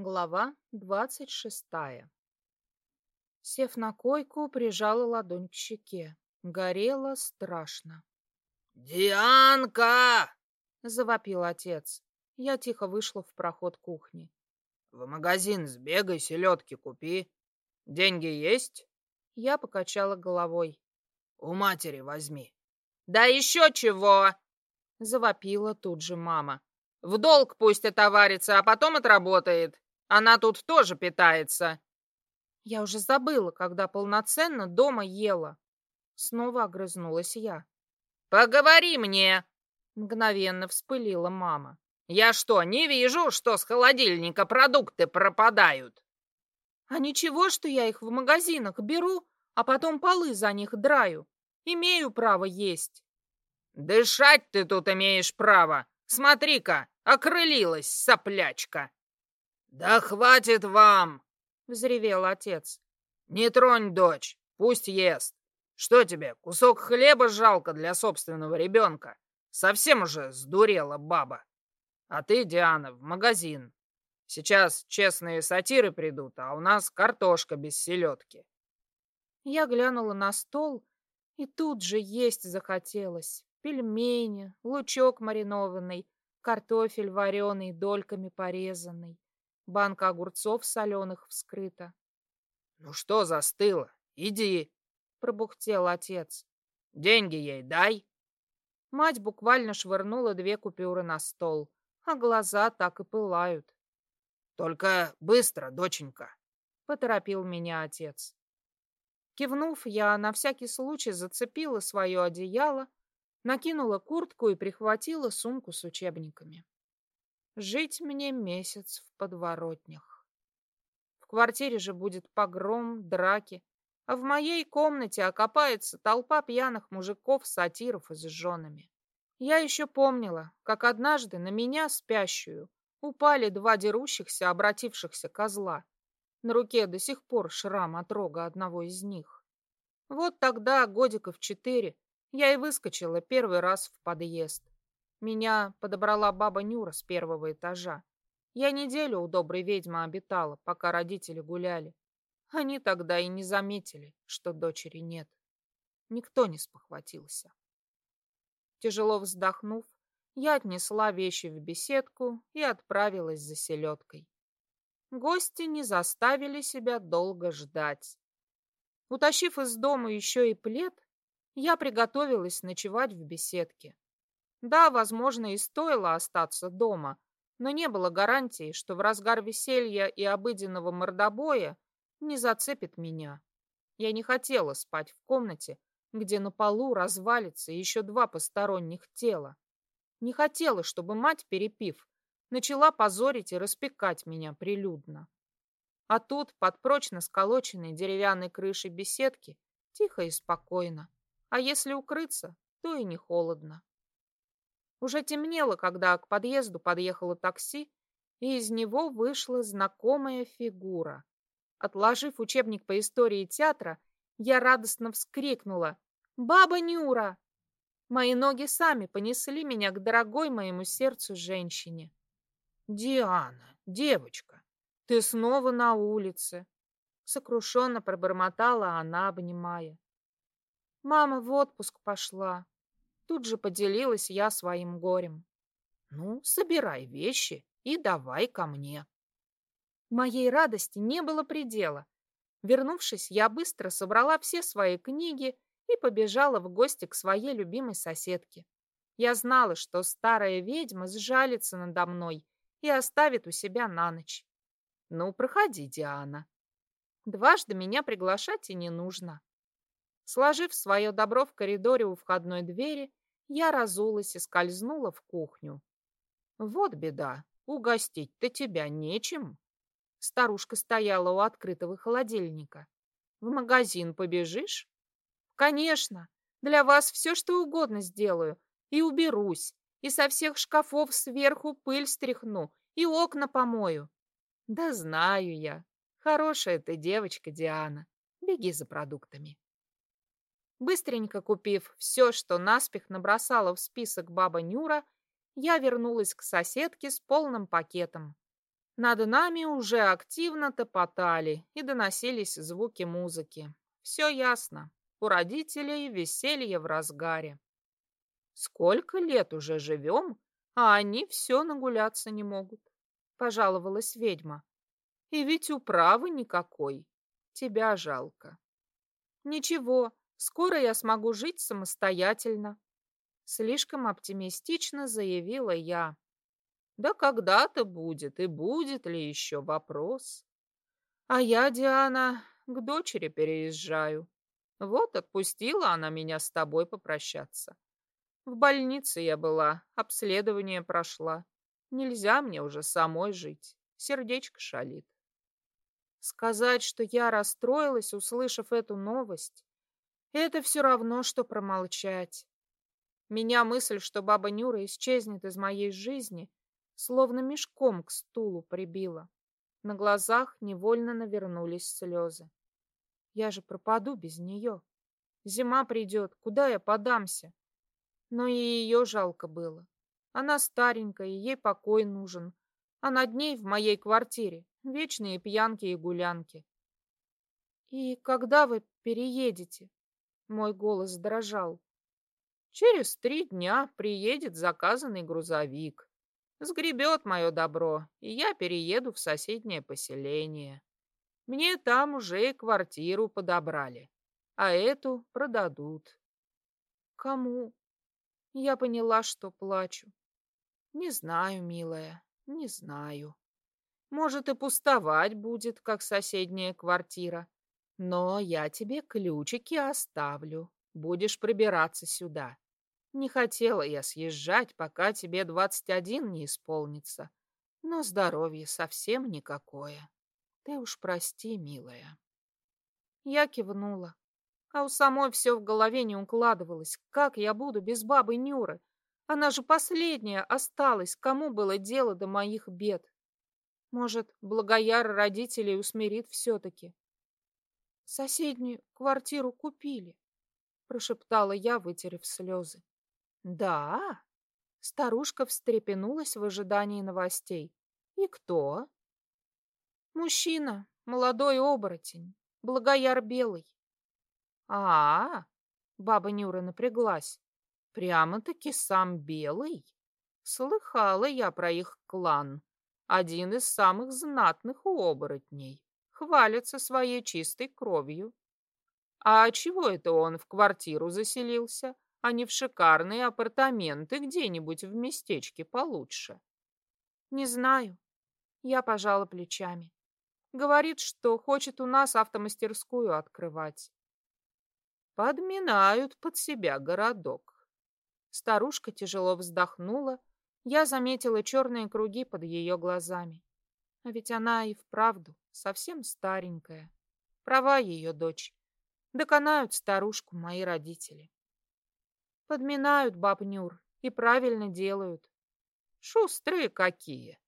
Глава двадцать шестая Сев на койку, прижала ладонь к щеке. Горело страшно. «Дианка!» — завопил отец. Я тихо вышла в проход кухни. «В магазин сбегай, селедки купи. Деньги есть?» Я покачала головой. «У матери возьми». «Да еще чего!» — завопила тут же мама. «В долг пусть отоварится, а потом отработает. Она тут тоже питается». Я уже забыла, когда полноценно дома ела. Снова огрызнулась я. «Поговори мне!» Мгновенно вспылила мама. «Я что, не вижу, что с холодильника продукты пропадают?» «А ничего, что я их в магазинах беру, а потом полы за них драю. Имею право есть». «Дышать ты тут имеешь право. Смотри-ка, окрылилась соплячка». «Да хватит вам!» — взревел отец. «Не тронь дочь, пусть ест. Что тебе, кусок хлеба жалко для собственного ребенка? Совсем уже сдурела баба. А ты, Диана, в магазин. Сейчас честные сатиры придут, а у нас картошка без селедки». Я глянула на стол, и тут же есть захотелось. Пельмени, лучок маринованный, картофель вареный, дольками порезанный. Банка огурцов соленых вскрыта. «Ну что застыло? Иди!» — пробухтел отец. «Деньги ей дай!» Мать буквально швырнула две купюры на стол, а глаза так и пылают. «Только быстро, доченька!» — поторопил меня отец. Кивнув, я на всякий случай зацепила свое одеяло, накинула куртку и прихватила сумку с учебниками. Жить мне месяц в подворотнях. В квартире же будет погром, драки, а в моей комнате окопается толпа пьяных мужиков-сатиров с женами. Я еще помнила, как однажды на меня, спящую, упали два дерущихся, обратившихся козла. На руке до сих пор шрам от рога одного из них. Вот тогда, годиков четыре, я и выскочила первый раз в подъезд. Меня подобрала баба Нюра с первого этажа. Я неделю у доброй ведьмы обитала, пока родители гуляли. Они тогда и не заметили, что дочери нет. Никто не спохватился. Тяжело вздохнув, я отнесла вещи в беседку и отправилась за селедкой. Гости не заставили себя долго ждать. Утащив из дома еще и плед, я приготовилась ночевать в беседке. Да, возможно, и стоило остаться дома, но не было гарантии, что в разгар веселья и обыденного мордобоя не зацепит меня. Я не хотела спать в комнате, где на полу развалится еще два посторонних тела. Не хотела, чтобы мать, перепив, начала позорить и распекать меня прилюдно. А тут, под прочно сколоченной деревянной крышей беседки, тихо и спокойно. А если укрыться, то и не холодно. Уже темнело, когда к подъезду подъехало такси, и из него вышла знакомая фигура. Отложив учебник по истории театра, я радостно вскрикнула «Баба Нюра!». Мои ноги сами понесли меня к дорогой моему сердцу женщине. «Диана, девочка, ты снова на улице!» Сокрушенно пробормотала она, обнимая. «Мама в отпуск пошла», Тут же поделилась я своим горем. Ну, собирай вещи и давай ко мне. Моей радости не было предела. Вернувшись, я быстро собрала все свои книги и побежала в гости к своей любимой соседке. Я знала, что старая ведьма сжалится надо мной и оставит у себя на ночь. Ну, проходи, Диана. Дважды меня приглашать и не нужно. Сложив свое добро в коридоре у входной двери, я разулась и скользнула в кухню. Вот беда, угостить-то тебя нечем. Старушка стояла у открытого холодильника. В магазин побежишь? Конечно, для вас все, что угодно сделаю. И уберусь, и со всех шкафов сверху пыль стряхну, и окна помою. Да знаю я. Хорошая ты девочка, Диана. Беги за продуктами. Быстренько купив все, что наспех набросала в список баба Нюра, я вернулась к соседке с полным пакетом. Над нами уже активно топотали и доносились звуки музыки. Все ясно. У родителей веселье в разгаре. Сколько лет уже живем, а они все нагуляться не могут, пожаловалась ведьма. И ведь управы никакой. Тебя жалко. Ничего, скоро я смогу жить самостоятельно. Слишком оптимистично заявила я. Да когда-то будет, и будет ли еще вопрос. А я, Диана, к дочери переезжаю. Вот отпустила она меня с тобой попрощаться. В больнице я была, обследование прошла. Нельзя мне уже самой жить. Сердечко шалит. Сказать, что я расстроилась, услышав эту новость, это все равно, что промолчать. Меня мысль, что баба Нюра исчезнет из моей жизни, словно мешком к стулу прибила. На глазах невольно навернулись слезы. Я же пропаду без нее. Зима придет, куда я подамся? Но и ее жалко было. Она старенькая, ей покой нужен. А над ней в моей квартире вечные пьянки и гулянки. «И когда вы переедете?» Мой голос дрожал. «Через три дня приедет заказанный грузовик. Сгребет мое добро, и я перееду в соседнее поселение. Мне там уже и квартиру подобрали, а эту продадут». «Кому?» Я поняла, что плачу. «Не знаю, милая, не знаю». Может, и пустовать будет, как соседняя квартира. Но я тебе ключики оставлю. Будешь пробираться сюда. Не хотела я съезжать, пока тебе двадцать один не исполнится. Но здоровье совсем никакое. Ты уж прости, милая. Я кивнула. А у самой все в голове не укладывалось. Как я буду без бабы Нюры? Она же последняя осталась. Кому было дело до моих бед? Может, Благояр родителей усмирит все-таки. Соседнюю квартиру купили, прошептала я, вытерев слезы. Да? Старушка встрепенулась в ожидании новостей. И кто? Мужчина, молодой оборотень, Благояр Белый. А, -а, -а баба Нюра напряглась. Прямо-таки сам Белый? Слыхала я про их клан один из самых знатных у оборотней, хвалится своей чистой кровью. А чего это он в квартиру заселился, а не в шикарные апартаменты где-нибудь в местечке получше? Не знаю. Я пожала плечами. Говорит, что хочет у нас автомастерскую открывать. Подминают под себя городок. Старушка тяжело вздохнула я заметила черные круги под ее глазами. А ведь она и вправду совсем старенькая. Права ее дочь. Доконают старушку мои родители. Подминают баб Нюр и правильно делают. Шустрые какие.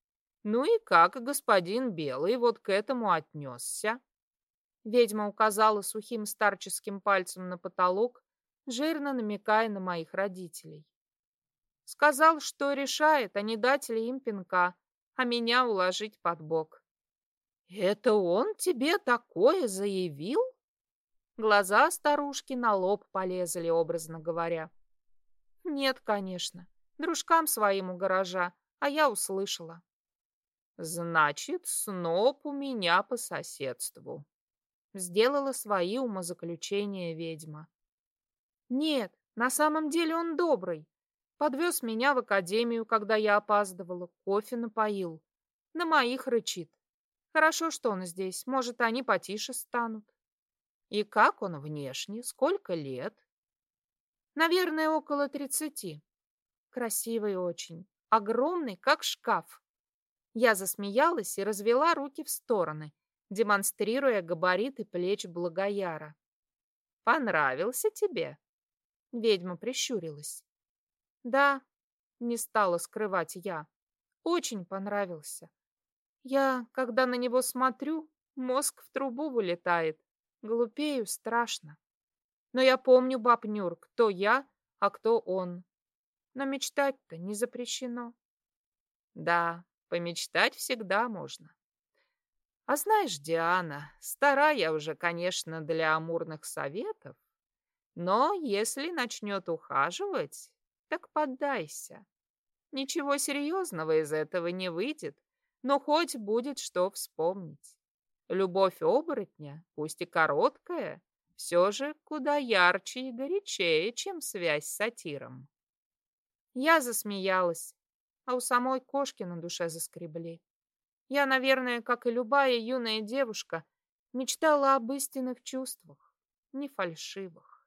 Ну и как господин Белый вот к этому отнесся? Ведьма указала сухим старческим пальцем на потолок, жирно намекая на моих родителей. Сказал, что решает, а не дать ли им пинка, а меня уложить под бок. «Это он тебе такое заявил?» Глаза старушки на лоб полезли, образно говоря. «Нет, конечно. Дружкам своим у гаража, а я услышала». «Значит, сноп у меня по соседству», — сделала свои умозаключения ведьма. «Нет, на самом деле он добрый. Подвез меня в академию, когда я опаздывала, кофе напоил. На моих рычит. Хорошо, что он здесь, может, они потише станут. И как он внешне? Сколько лет? Наверное, около тридцати. Красивый очень, огромный, как шкаф. Я засмеялась и развела руки в стороны, демонстрируя габариты плеч Благояра. «Понравился тебе?» Ведьма прищурилась. Да, не стала скрывать я. Очень понравился. Я, когда на него смотрю, мозг в трубу вылетает. Глупею страшно. Но я помню, баб Нюр, кто я, а кто он. Но мечтать-то не запрещено. Да, Помечтать всегда можно. А знаешь, Диана, стара я уже, конечно, для амурных советов, но если начнет ухаживать, так поддайся. Ничего серьезного из этого не выйдет, но хоть будет что вспомнить. Любовь оборотня, пусть и короткая, все же куда ярче и горячее, чем связь с сатиром. Я засмеялась, а у самой кошки на душе заскребли. Я, наверное, как и любая юная девушка, мечтала об истинных чувствах, не фальшивых.